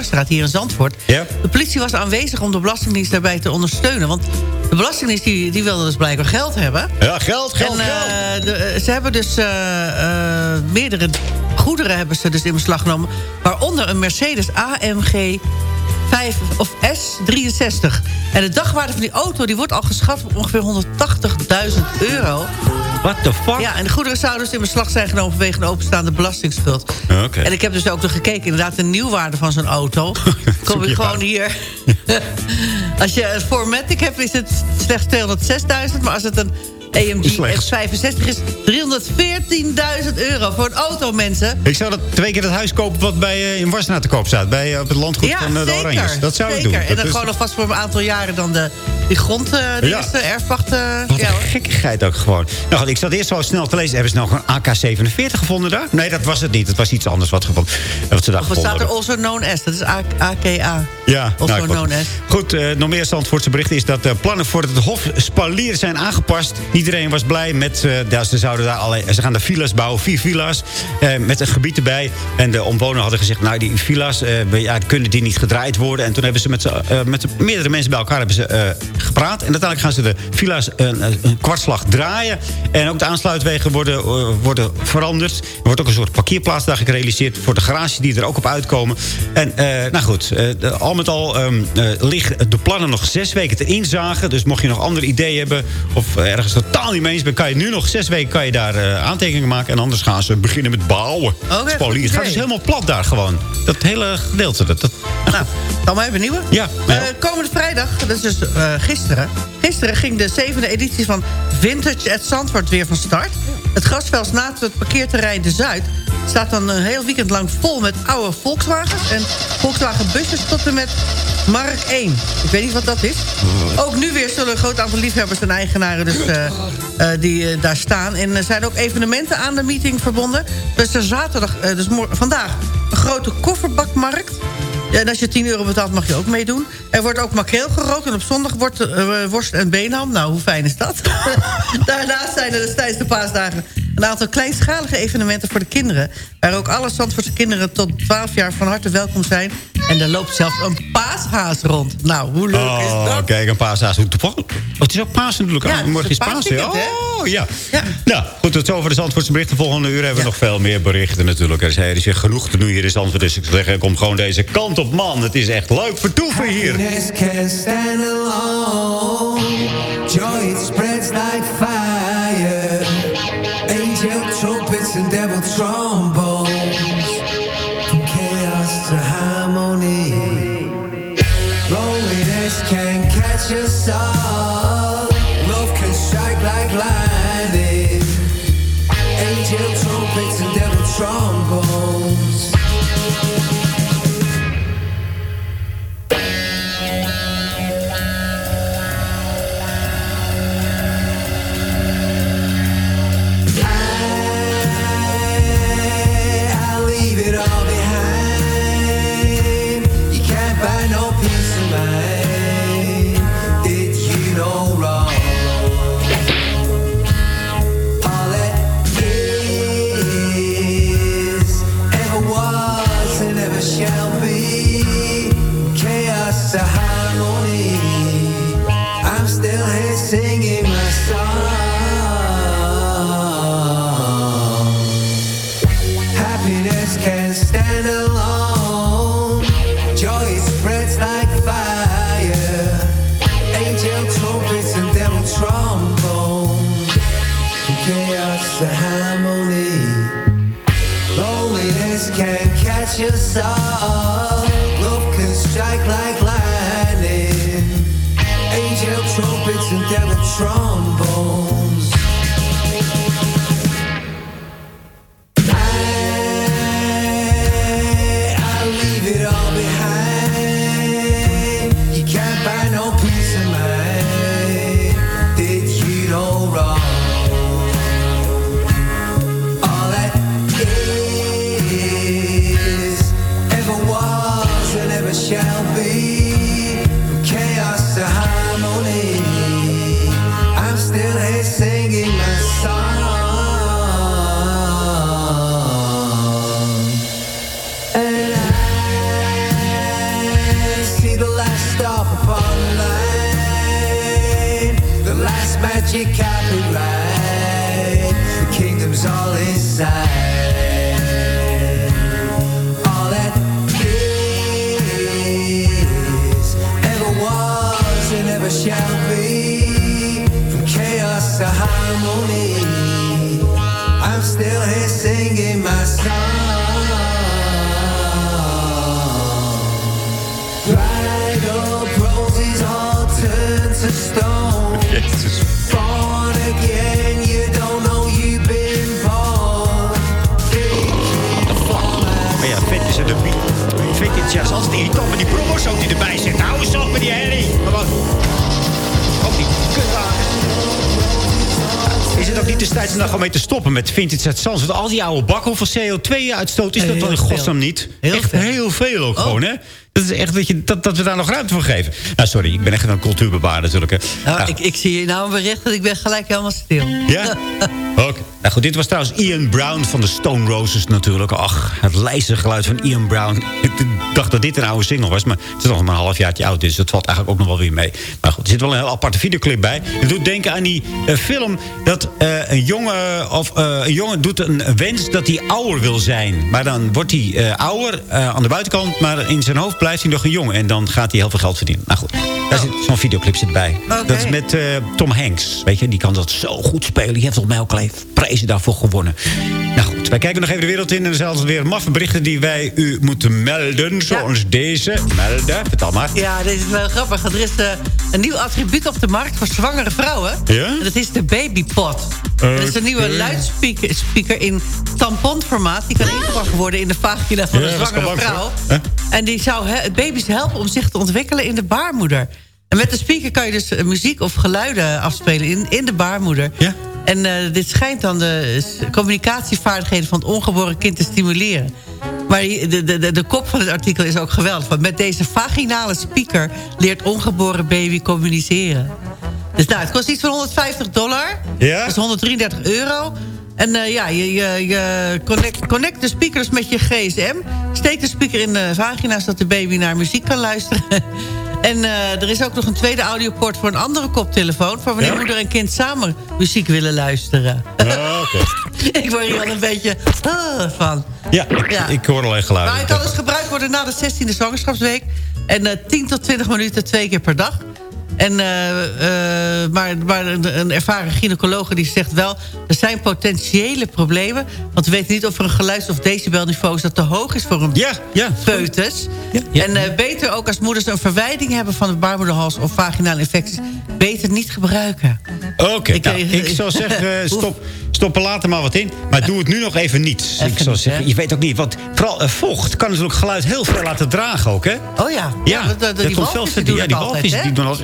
Kostverlorenstraat hier in Zandvoort. Ja? De politie was aanwezig om de Belastingdienst daarbij te ondersteunen. Want de Belastingdienst die, die wilde dus blijkbaar geld hebben. Ja, geld, geld, en, eh, geld. de- eh, ze hebben dus eh, meerdere goederen hebben ze dus in beslag genomen. Waaronder een Mercedes AMG 5 of S63. En de dagwaarde van die auto die wordt al geschat op ongeveer 180.000 euro. What the fuck? Ja, en de goederen zouden dus in beslag zijn genomen vanwege een openstaande belastingsschuld. Oké. En ik heb dus ook nog gekeken, inderdaad, de nieuwwaarde van zo'n auto. Kom je je gewoon uit. hier. als je een Formatic hebt, is het slechts 206.000. Maar als het een AMG Slechts. S65 is, 314.000 euro voor een auto, mensen. Ik zou dat twee keer het huis kopen wat bij, eh, in Wassenaar te koop staat. Bij, eh, op het landgoed Ja, van eh, de zeker. Oranjes. Dat zou zeker. ik doen. En Dat dan is- gewoon alvast voor een aantal jaren dan de, die grond, die Ja. is de erfpacht. eh, Wat ja, gekkigheid ook gewoon. Nou, ik zat eerst zo snel te lezen. Hebben ze nog een AK-47 gevonden daar? Nee, dat was het niet. Het was iets anders wat, gevonden, wat ze daar Of wat gevonden staat er hebben. also known as? Dat is AKA. Ja, Also nou, known as. Goed, nog meer Zandvoortse bericht is dat de plannen voor het Hof Spalier zijn aangepast. Iedereen was blij met... eh, ze, zouden daar allerlei, ze gaan de villa's bouwen, vier villa's, eh, met een gebied erbij. En de omwonenden hadden gezegd, nou, die villa's, eh, ja, kunnen die niet gedraaid worden? En toen hebben ze met, met meerdere mensen bij elkaar hebben ze, gepraat. En uiteindelijk gaan ze de villa's een, een kwartslag draaien. En ook de aansluitwegen worden, worden veranderd. Er wordt ook een soort parkeerplaats daar gerealiseerd... voor de garages die er ook op uitkomen. En nou goed, al met al ehm, eh, liggen de plannen nog zes weken te inzagen. Dus mocht je nog andere ideeën hebben... of ergens wat totaal niet mee eens ben... kan je nu nog zes weken kan je daar eh, aantekeningen maken... en anders gaan ze beginnen met bouwen. Oké, Spolieren. Het gaat dus helemaal plat daar gewoon. Dat hele gedeelte. Dat, dat, Nou, kan mij benieuwen? ja, Eh, komende vrijdag, dat is dus eh, gisteren... Gisteren ging de zevende editie van Vintage at Zandvoort weer van start. Het grasveld naast het parkeerterrein De Zuid... staat dan een heel weekend lang vol met oude Volkswagens... en Volkswagen busjes tot en met Mark 1. Ik weet niet wat dat is. Ook nu weer zullen een groot aantal liefhebbers en eigenaren dus, eh, eh, die eh, daar staan. En er zijn ook evenementen aan de meeting verbonden. Dus er zaterdag, dus vandaag, een grote kofferbakmarkt... En als je 10 euro betaalt mag je ook meedoen. Er wordt ook makreel gerookt en op zondag wordt worst en beenham. Nou, hoe fijn is dat? Daarnaast zijn er dus tijdens de paasdagen een aantal kleinschalige evenementen voor de kinderen. Waar ook alle Zandvoortse kinderen tot 12 jaar van harte welkom zijn. En er loopt zelfs een paashaas rond. Nou, hoe leuk is Oh, dat? kijk, een paashaas. Hoe toevallig. Oh, het is ook Pasen natuurlijk. Ja, Ah, morgen is paasweekend, hè? Oh, ja. Nou, goed, tot zover de Zandvoortse berichten. Volgende uur hebben we nog veel meer berichten natuurlijk. Er is, er genoeg te doen hier in Zandvoort. Dus ik zeg, eh, kom gewoon deze kant op, man. Het is echt leuk vertoeven hier. Joy it spreads like fire. Trumpets and devil trombones. Stoppen met Vintage uit Zand? Want al die oude bakken, hoeveel CO2-uitstoot is dat dan in godsnaam niet? Heel echt veel. heel veel ook Oh. gewoon, hè? Dat is echt dat, je, dat, dat we daar nog ruimte voor geven. Nou, sorry, ik ben echt een cultuurbewaarder natuurlijk. Hè. Nou, Nou, ik, ik zie hier nou een bericht en ik ben gelijk helemaal stil. Ja? Nou goed, dit was trouwens Ian Brown van de Stone Roses natuurlijk. Ach, het lijzige geluid van Ian Brown. Ik dacht dat dit een oude single was, maar het is nog maar een halfjaartje oud. Dus dat valt eigenlijk ook nog wel weer mee. Maar goed, er zit wel een heel aparte videoclip bij. Het doet denken aan die eh, film dat eh, een, jongen, of, eh, een jongen doet een wens dat hij ouder wil zijn. Maar dan wordt hij ouder aan de buitenkant, maar in zijn hoofd blijft hij nog een jongen. En dan gaat hij heel veel geld verdienen. Nou goed, daar zit zo'n videoclip zit bij. Dat is met Tom Hanks. Weet je, die kan dat zo goed spelen. Die heeft volgens mij ook al even prijzen daarvoor gewonnen. Nou goed, wij kijken nog even de wereld in. En er zijn altijd weer maffe berichten die wij u moeten melden. Zoals deze. Melden, vertel maar. Ja, dit is wel grappig. Er is eh, een nieuw attribuut op de markt voor zwangere vrouwen. Ja? En dat is de babypot. Dat is een nieuwe luidspreker speaker in tamponformaat. Die kan ingebracht worden in de vagina van Ja, een is zwangere vrouw. En die zou he- baby's helpen om zich te ontwikkelen in de baarmoeder. En met de speaker kan je dus eh, muziek of geluiden afspelen in, in de baarmoeder. Ja. En eh, dit schijnt dan de communicatievaardigheden van het ongeboren kind te stimuleren. Maar de, de, de kop van het artikel is ook geweldig. Want met deze vaginale speaker leert ongeboren baby communiceren. Dus nou, het kost iets van 150 dollar. Ja? Dat is 133 euro. En eh, ja, je, je, je connect, connect de speakers met je gsm. Steek de speaker in de vagina, zodat de baby naar muziek kan luisteren. En eh, er is ook nog een tweede audioport voor een andere koptelefoon... voor wanneer Ja? moeder en kind samen muziek willen luisteren. Ah, oké. ik word hier al een beetje ah, van. Ja, ik, Ja. ik hoor alleen geluiden. Maar het kan dus gebruikt worden na de 16e zwangerschapsweek. En eh 10 tot 20 minuten twee keer per dag. En, eh, eh, maar maar een, een ervaren gynaecoloog die zegt wel... er zijn potentiële problemen. Want we weten niet of er een geluids- of decibelniveau is... dat te hoog is voor een Ja, ja. foetus. En eh, beter ook als moeders een verwijding hebben... van de baarmoederhals of vaginale infecties... beter niet gebruiken. Oké, Ik, nou, ik zou zeggen, stop, stop er later maar wat in. Maar doe het nu nog even niet. ik zou zeggen, je weet ook niet, want vooral vocht kan natuurlijk geluid heel veel laten dragen ook, hè? Oh ja. Ja, dat die komt veel- doen ja, die hè? die doen als...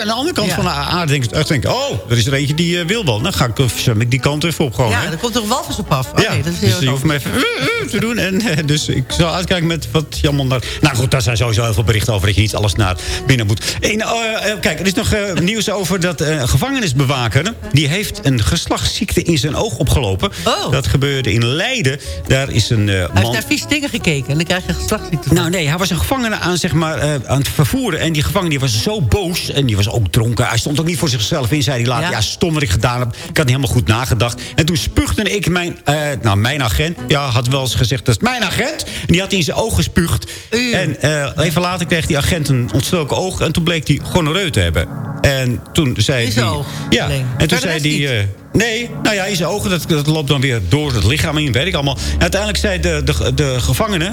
Aan de andere kant Ja. van de aarde denk ik, denk oh, er is er eentje die eh, wil wel. Dan ga ik, eh, ik die kant even op gewoon, Ja, er komt een walvis op af. Oké, ja, dat is dus heel je hoeft me even eh, eh, te doen. En, eh, dus ik zal uitkijken met wat jammer naar... Nou goed, daar zijn sowieso heel veel berichten over... dat je niet alles naar binnen moet. En, eh, eh, kijk, er is nog eh, nieuws over dat eh, een gevangenisbewaker... die heeft een geslachtsziekte in zijn oog opgelopen. Oh. Dat gebeurde in Leiden. Daar is een eh, Hij heeft man... naar vies dingen gekeken en dan krijg je geslachtsziekte. van. Nou nee, hij was een gevangene aan, zeg maar, eh, aan het vervoeren. En die gevangene die was zo boos. En die was ook dronken. Hij stond ook niet voor zichzelf in. Zei hij later, ja, Ja. stom wat ik gedaan heb. Ik had niet helemaal goed nagedacht. En toen spuugde ik mijn, eh, nou, mijn agent. Ja, had wel eens gezegd, dat is mijn agent. En die had hij in zijn oog gespuugd. Uw. En eh, even later kreeg die agent een ontstoken oog. En toen bleek hij gonoreu te hebben. En toen zei In zijn hij... oog Ja, alleen. en toen zei hij... eh, Nee, nou ja, in zijn ogen, dat, dat loopt dan weer door het lichaam in, weet ik allemaal. En uiteindelijk zei de, de, de gevangene,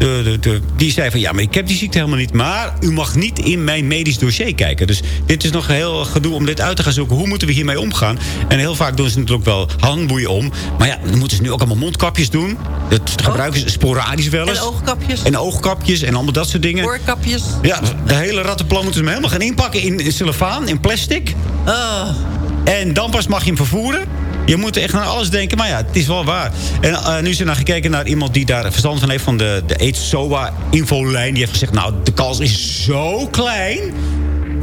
de, de, de- die zei van... ja, maar ik heb die ziekte helemaal niet, maar u mag niet in mijn medisch dossier kijken. Dus dit is nog heel gedoe om dit uit te gaan zoeken. Hoe moeten we hiermee omgaan? En heel vaak doen ze natuurlijk wel handboeien om. Maar ja, dan moeten ze nu ook allemaal mondkapjes doen. Dat gebruiken ze sporadisch wel eens. En oogkapjes. En oogkapjes en allemaal dat soort dingen. Oorkapjes. Ja, de hele rattenplan moeten ze hem helemaal gaan inpakken in, in cellofaan, in plastic. Oh. En dan pas mag je hem vervoeren. Je moet echt naar alles denken, maar ja, het is wel waar. En eh, nu is er naar gekeken naar iemand die daar verstand van heeft... van de, de AIDS-SOA-infolijn. Die heeft gezegd, nou, de kans is zo klein...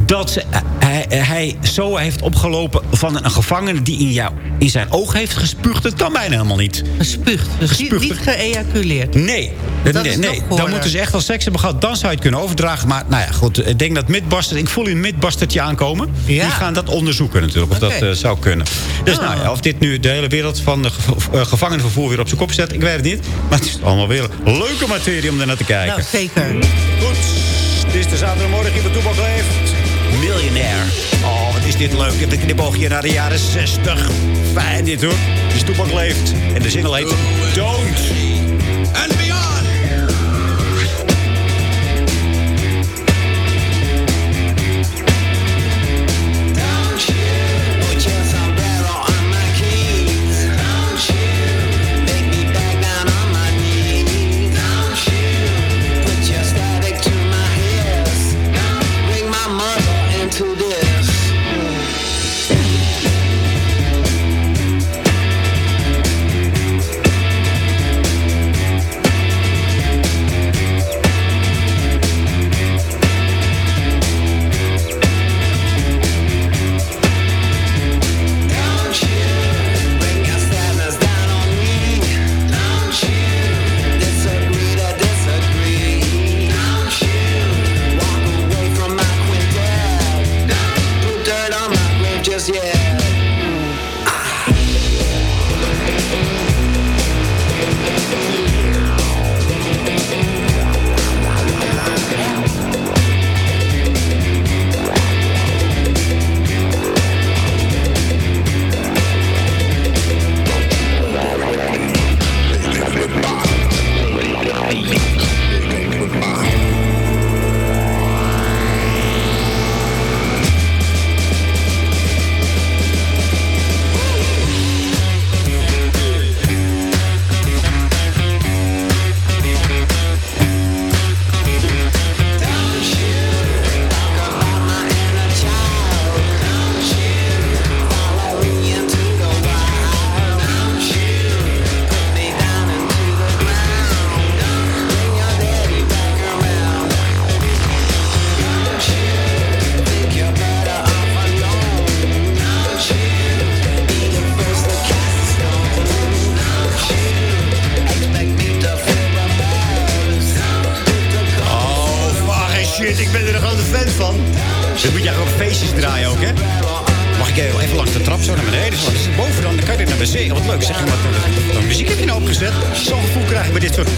dat hij, hij SOA heeft opgelopen van een gevangene... die in, jou, in zijn oog heeft gespuugd. Dat kan bijna helemaal niet. Gespuugd. Dus Gespuugd. niet geëjaculeerd. Nee, Dat nee, nee. dan moeten ze echt wel seks hebben gehad. Dan zou je het kunnen overdragen. Maar nou ja, goed. Ik denk dat Mythbusters... Ik voel een Mythbustertje aankomen. Ja. Die gaan dat onderzoeken natuurlijk. Of dat eh, zou kunnen. Dus Ah. nou ja, of dit nu de hele wereld van de eh, gevangenenvervoer weer op zijn kop zet. Ik weet het niet. Maar het is allemaal weer leuke materie om naar te kijken. Nou, zeker. Goed. Het is de zaterdagmorgen hier van Toepak Leeft. Miljonair. Oh, wat is dit leuk. De knipoogje naar de jaren 60. Fijn dit hoor. Het is Toepak Leeft. En de single heet Don't.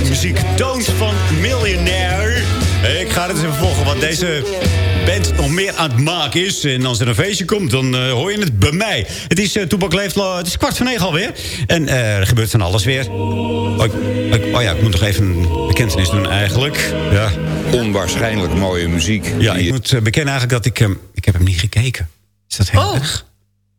Muziek. Toons van Millionaire. Ik ga het eens even volgen wat deze band nog meer aan het maken is. En als er een feestje komt, dan eh, hoor je het bij mij. Het is uh, Toepak Leeft, het is kwart voor negen alweer. En eh, er gebeurt van alles weer. Oh, ik- oh ja, ik moet nog even een bekentenis doen eigenlijk. Ja. Onwaarschijnlijk mooie muziek. Ja, ik moet bekennen eigenlijk dat ik... hem ik heb hem niet gekeken. Is dat heel Oh. erg?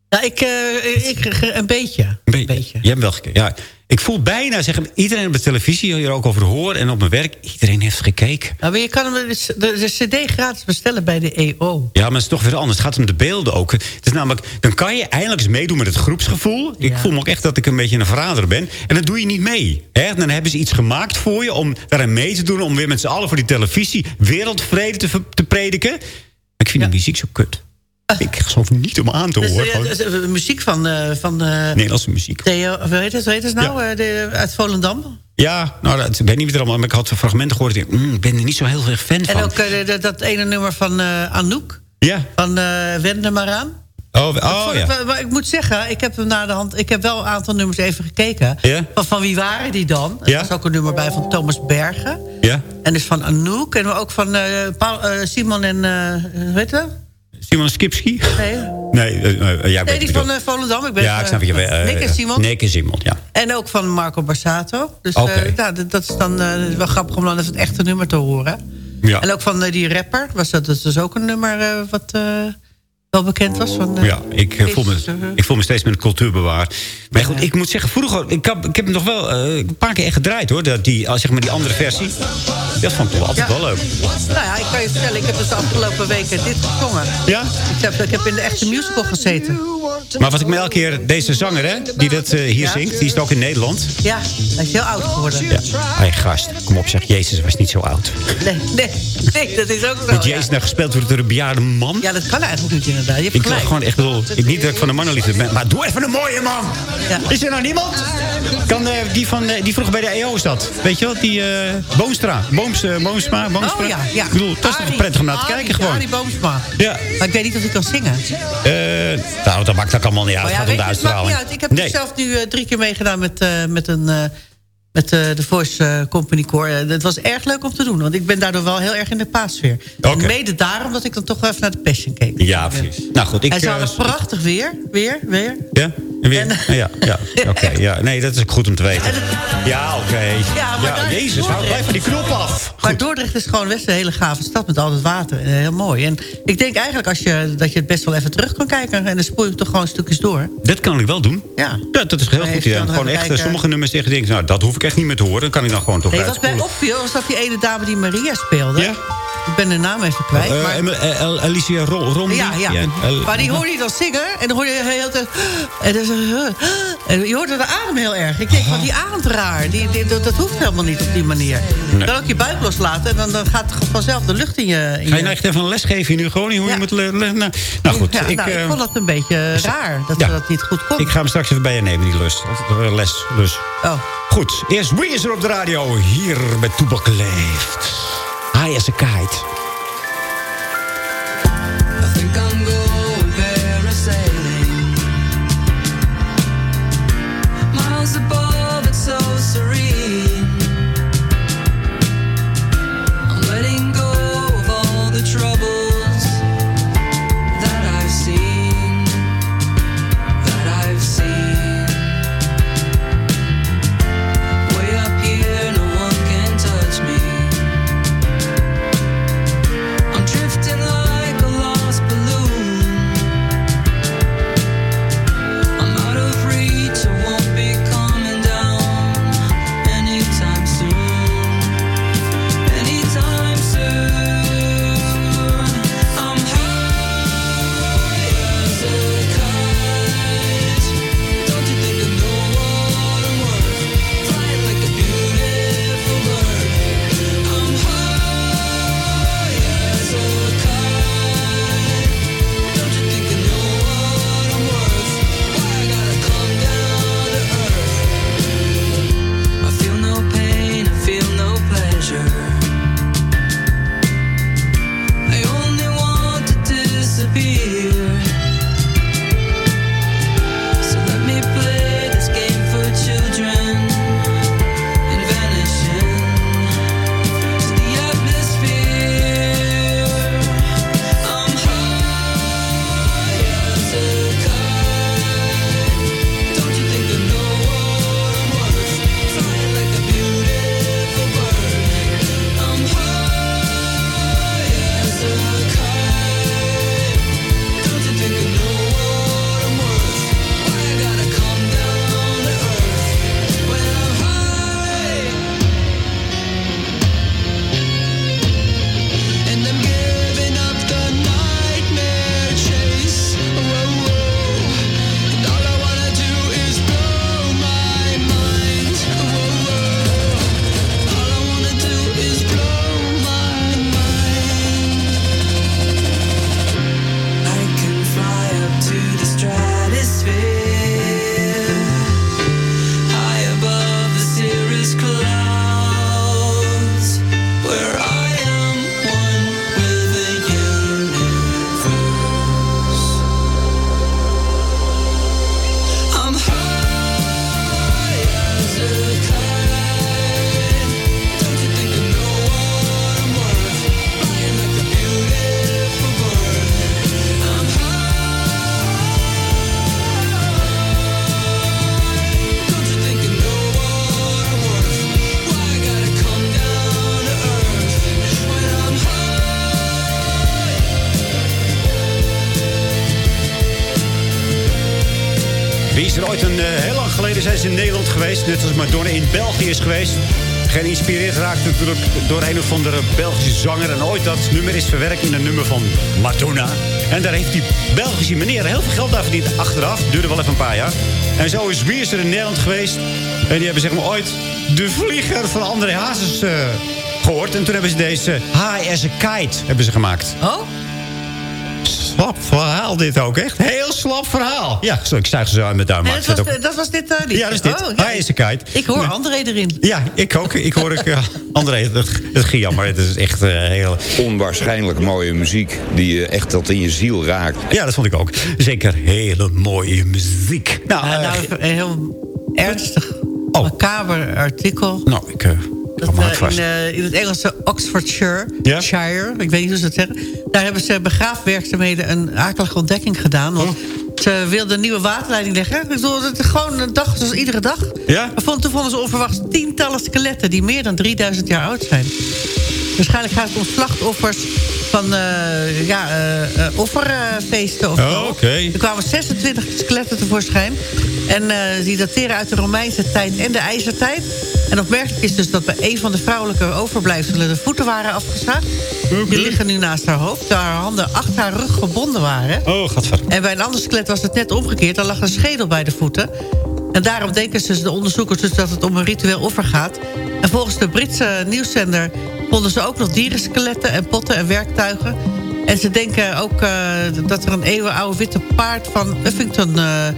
Ja, ik, eh, ik, een beetje. Een beetje. Je hebt wel gekeken. Ja, ik voel bijna, zeg, iedereen op de televisie hier ook over hoor en op mijn werk, iedereen heeft gekeken. Nou, maar je kan hem de, de, de cd gratis bestellen bij de EO. Ja, maar het is toch weer anders. Het gaat om de beelden ook. Het is namelijk, dan kan je eindelijk eens meedoen met het groepsgevoel. Ik voel me ook echt dat ik een beetje een verrader ben. En dan doe je niet mee. Hè? Dan hebben ze iets gemaakt voor je om daarin mee te doen. Om weer met z'n allen voor die televisie wereldvrede te, te prediken. Maar ik vind die muziek zo kut. Ik geloof niet om aan te Dus, horen. eh, dus, eh, muziek van, eh, van Nederlandse muziek. Theo, hoe heet het, hoe heet het nou? De, uit Volendam. Ja, nou, dat, ik weet niet wat er allemaal... Maar ik had fragmenten gehoord. Ik mm, ik ben er niet zo heel erg fan van. En ook de- dat ene nummer van Anouk. Ja. Van Wend er maar aan. Oh, oh ja. maar ik moet zeggen, ik heb hem de hand. Ik heb wel een aantal nummers even gekeken. Van, van wie waren die dan? Er was ook een nummer bij van Thomas Bergen. Ja? En dus van Anouk. En ook van Paul, Simon en... hoe heet dat? Simon Skipski? Nee, Nee, eh, eh, ja, ik nee die van eh, Volendam. Ik ben, Ja, ik snap je. eh, Nick en Simon. Nick en Simon, ja. En ook van Marco Borsato. Dus eh, nou, dat, dat is dan eh, wel grappig om dan even het echte nummer te horen. Ja. En ook van eh, die rapper. Was dat, dat is dus ook een nummer eh, wat eh, wel bekend was. Van, eh, Ja, ik, eh, voel me, eh, ik voel me steeds met cultuurbewaar. Maar goed, ik moet zeggen, vroeger... Ik heb, ik heb hem nog wel een paar keer echt gedraaid, hoor. Dat die, als zeg maar die andere versie. Dat vond ik toch altijd Ja. wel leuk. Nou ja, ik kan je vertellen, ik heb dus de afgelopen weken dit gezongen. Ja? Ik heb, ik heb in de echte musical gezeten. Maar wat ik me elke keer... Deze zanger, hè, die dat hier Ja. zingt... die is ook in Nederland. Ja, hij is heel oud geworden. Ja. Hey, gast, kom op, zeg. Jezus was niet zo oud. Nee, nee, nee, dat is ook zo. Moet. Jezus nou gespeeld worden door een bejaarde man? Ja, dat kan eigenlijk niet inderdaad. Je hebt Ik wil gelijk. gewoon echt bedoel, ik, niet dat ik van de mannenliefde ben, maar doe even een mooie man. Ja. Is er nou niemand? Kan eh, die van eh, die vroeger bij de EO zat, weet je wel, die eh Boomstra, Booms, Boomsma, Boomstra. Oh ja, ja. Ik bedoel, dat is toch Arie, prettig om naar te Arie, kijken gewoon. Arie Boomsma. Ja. Maar ik weet niet of hij kan zingen. Eh, nou, dat maakt ook allemaal niet uit. Maar Het ja, gaat om weet de je, het maakt niet uitstraling. uit. Ik heb nee. zelf nu drie keer meegedaan met, eh, met een... met eh, de Voice eh, Company Core. Eh, Het was erg leuk om te doen. Want ik ben daardoor wel heel erg in de paassfeer. Oké. En mede daarom dat ik dan toch wel even naar de Passion keek. Ja, precies. Nou goed, ik... Hij zou prachtig weer. Weer, weer. Ja? En weer? ja, ja. Oké, ja. Nee, dat is ook goed om te weten. Ja, oké. Ja, is Jezus, hou blijf van die knop af. Maar Dordrecht is gewoon best een hele gave stad met al het water. En heel mooi. En ik denk eigenlijk als je, dat je het best wel even terug kan kijken. En dan spoel je toch gewoon stukjes door. Dat kan ik wel doen. Ja. Ja, dat is heel Nee, goed nog Gewoon echt kijken. sommige nummers tegen dingen. Nou, dat hoef ik echt niet meer te horen. Dan kan ik dan gewoon toch Nee, wat mij opviel was dat die ene dame die Maria speelde. Ja. Ik ben de naam even kwijt. Eh, maar, eh, Alicia Ro- Romney. ja, ja. Maar die hoorde je dan zingen. En dan hoorde je heel de en, dan je hoorde de adem heel erg. Ik denk, die ademt raar. Die, die- dat, dat hoeft helemaal niet op die manier. Nee. kan ook je buik loslaten. En dan, dan gaat vanzelf de lucht in je... In Ga je nou echt even een les geven nu gewoon? Hoe je moet nou, nou goed, Ja, ik, nou, ik eh, vond dat een beetje raar. Dat ze dat niet goed kon. ik ga hem straks even bij je nemen, die lust. Of, les, lus. Oh. Goed, eerst Weezer op de radio. Hier bij Toebak Leeft. High as a kite. Net als Madonna in België is geweest. Geïnspireerd raakt natuurlijk door een of andere Belgische zanger. En ooit dat nummer is verwerkt in een nummer van Madonna. En daar heeft die Belgische meneer heel veel geld aan verdiend achteraf. Duurde wel even een paar jaar. En zo is wie is er in Nederland geweest. En die hebben zeg maar ooit de vlieger van André Hazes eh, gehoord. En toen hebben ze deze a Kite hebben ze gemaakt. Oh? Slap verhaal dit ook, echt. Heel slap verhaal. Ja, zo, ik ze zo uit met duim. Dat dat was dit eh, liedje? Ja, dat is dit. Oh, ja. High as a Kite. Ik hoor André erin. Ja, ik ook. Ik hoor ik, uh, André, dat, dat ging jammer. Het is echt eh, heel... Onwaarschijnlijk mooie muziek die je echt tot in je ziel raakt. Ja, dat vond ik ook. Zeker hele mooie muziek. Nou, eh, nou, een heel ernstig, macaber artikel. nou ik... Dat, eh, in, eh, in het Engelse Oxfordshire, Shire, ik weet niet hoe ze het zeggen. Daar hebben ze begraafwerkzaamheden een akelige ontdekking gedaan. Want ze wilden een nieuwe waterleiding leggen. Bedoel, het gewoon een dag zoals iedere dag. Ja? Vond- toen vonden ze onverwachts tientallen skeletten... die meer dan 3000 jaar oud zijn. Waarschijnlijk gaat het om slachtoffers van eh, ja, eh, eh, offerfeesten of Oh. Er kwamen 26 skeletten tevoorschijn. En die dateren uit de Romeinse tijd en de IJzertijd. En opmerkelijk is dus dat bij een van de vrouwelijke overblijfselen... de voeten waren afgezaagd. Die liggen nu naast haar hoofd. Terwijl haar handen achter haar rug gebonden waren. Oh, gadver. En bij een ander skelet was het net omgekeerd. Daar lag een schedel bij de voeten. En daarom denken ze, de onderzoekers dus dat het om een ritueel offer gaat. En volgens de Britse nieuwszender vonden ze ook nog dierenskeletten en potten en werktuigen. En ze denken ook eh, dat er een eeuwenoude witte paard van Uffington eh,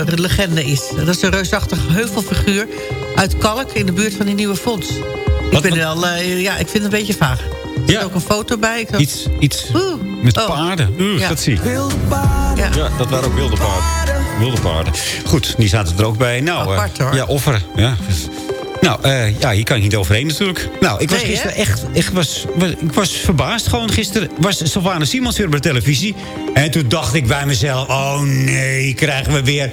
eh, legende is. Dat is een reusachtig heuvelfiguur uit kalk in de buurt van die nieuwe fonds. Ik, ben wel, ja, ik vind het een beetje vaag. Er zit ook een foto bij. Dacht, Iets, iets Oeh. met Oh. paarden. Oeh, Ja. dat zie ik. Ja. Ja, dat waren ook wilde paarden. Wilde paarden. Goed, die zaten er ook bij. Nou, Apart, hoor. Ja, offer. Ja. Nou, eh, ja, hier kan ik niet overheen natuurlijk. Nou, ik was Nee, hè? gisteren echt, echt was, was- ik was verbaasd. Gewoon gisteren was Sylvana Simons weer op de televisie. En toen dacht ik bij mezelf... Oh nee, krijgen we weer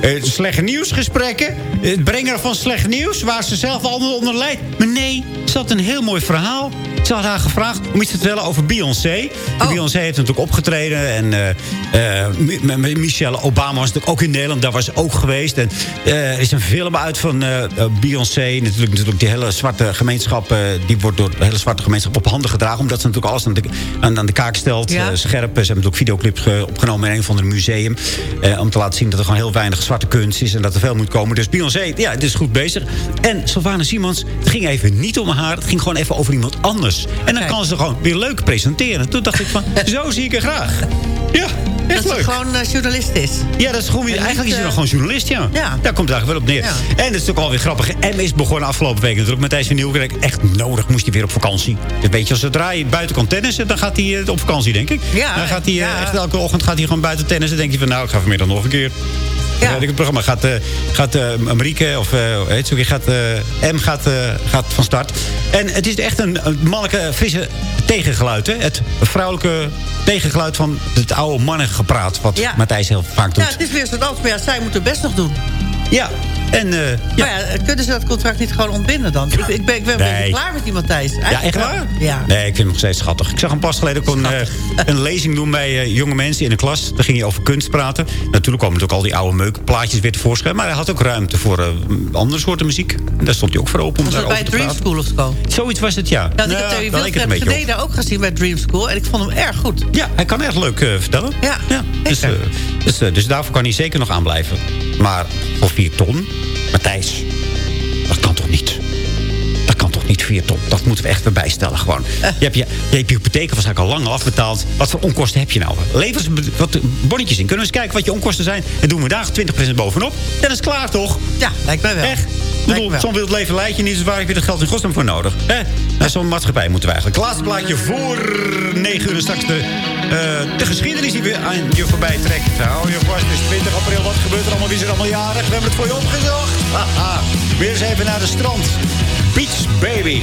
eh, slechte nieuwsgesprekken? Het brengen van slecht nieuws, waar ze zelf allemaal onder leidt. Maar nee, ze had een heel mooi verhaal. Ze had haar gevraagd om iets te vertellen over Beyoncé. Oh. Beyoncé heeft natuurlijk opgetreden. En eh, eh, Mi- Michelle Obama was natuurlijk ook in Nederland. Daar was ze ook geweest. En eh, er is een film uit van eh, Natuurlijk, natuurlijk die hele zwarte gemeenschap... eh, die wordt door de hele zwarte gemeenschap op handen gedragen. Omdat ze natuurlijk alles aan de, aan, aan de kaak stelt. Ja. eh, scherp. Ze hebben natuurlijk videoclips ge- opgenomen in een van de museum. eh, om te laten zien dat er gewoon heel weinig zwarte kunst is. En dat er veel moet komen. Dus Beyoncé, ja, het is goed bezig. En Sylvana Simons, het ging even niet om haar. Het ging gewoon even over iemand anders. En dan kan ze gewoon weer leuk presenteren. Toen dacht ik van, zo zie ik er graag. Ja, dat leuk. ze gewoon eh, journalist is. Ja, dat is gewoon, En eigenlijk is ze eh, dan gewoon journalist, ja. Ja. Daar komt het eigenlijk wel op neer. Ja. En het is natuurlijk alweer grappig. M is begonnen afgelopen week natuurlijk met van Nieuwkerk. Echt nodig moest hij weer op vakantie. Dus weet je, als zodra je buiten kan tennissen, dan gaat hij eh, op vakantie, denk ik. Ja, dan gaat hij echt elke ochtend gaat hij gewoon buiten tennissen. Dan denk je van, nou, ik ga vanmiddag nog een keer. Ja. het programma gaat, eh gaat eh, Marieke, of eh, heet ook, gaat, eh, M gaat, eh, gaat van start. En het is echt een, een mannelijke, frisse tegengeluid. Hè? Het vrouwelijke tegengeluid van het oude mannengepraat. Wat Ja. Matthijs heel vaak doet. Ja, het is weer zo'n antwoord. Ja, zij moeten het best nog doen. Ja, en... eh, ja. Maar ja, kunnen ze dat contract niet gewoon ontbinden dan? Ik, ik ben, ik ben een beetje klaar met die Matthijs. Ja, echt waar? Ja. Nee, ik vind hem nog steeds schattig. Ik zag hem pas geleden ook een, eh, een lezing doen bij eh, jonge mensen in de klas. Daar ging hij over kunst praten. Natuurlijk komen natuurlijk al die oude meukplaatjes weer tevoorschijn. Maar hij had ook ruimte voor andere soorten muziek. En daar stond hij ook voor open om Was dat daarover bij te Dream praten. School of zo? Zoiets was het, ja. Ja, ik Nou, heb Terry daar Wilfred op. Geneda ook gezien bij Dream School. En ik vond hem erg goed. Ja, hij kan echt leuk vertellen. Ja, Dus, eh, dus, eh, dus daarvoor kan hij zeker nog aanblijven. Maar voor 4 ton, Matthijs, dat kan toch niet? Dat kan toch niet 4 ton? Dat moeten we echt weer bijstellen gewoon. Eh. Je hebt je, je hebt je hypotheek waarschijnlijk al lang afbetaald. Wat voor onkosten heb je nou? Lever eens wat bonnetjes in. Kunnen we eens kijken wat je onkosten zijn? En doen we daar 20% bovenop. Dan is het klaar toch? Ja, lijkt mij wel. Echt? Bedoel, zo'n wild leven leid je niet, dus waar heb je dat geld in godsnaam voor nodig? Hè? Naar zo'n maatschappij moeten we eigenlijk. Laatste plaatje voor 9 uur straks de, eh, de geschiedenis die weer aan je voorbij trekt. Hou je vast, is 20 april, wat gebeurt er allemaal? Wie is er allemaal jarig? We hebben het voor je opgezocht. Haha. Weer eens even naar de strand. Beach Baby.